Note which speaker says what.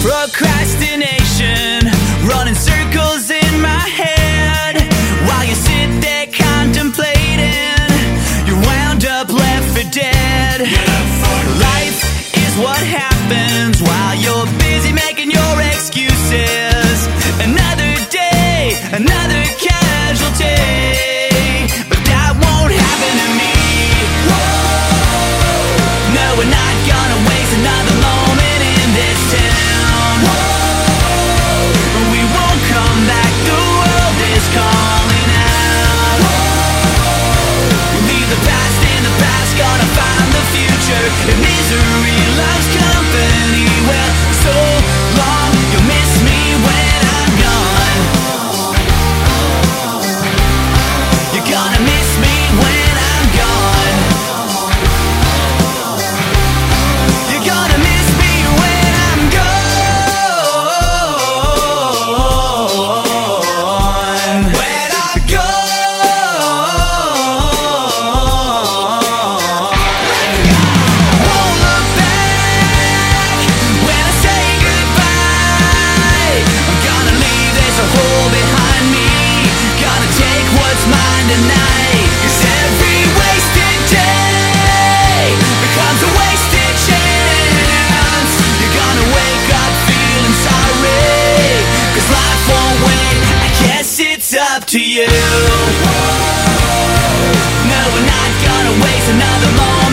Speaker 1: Procrastinate. To you. No, we're not gonna waste another moment.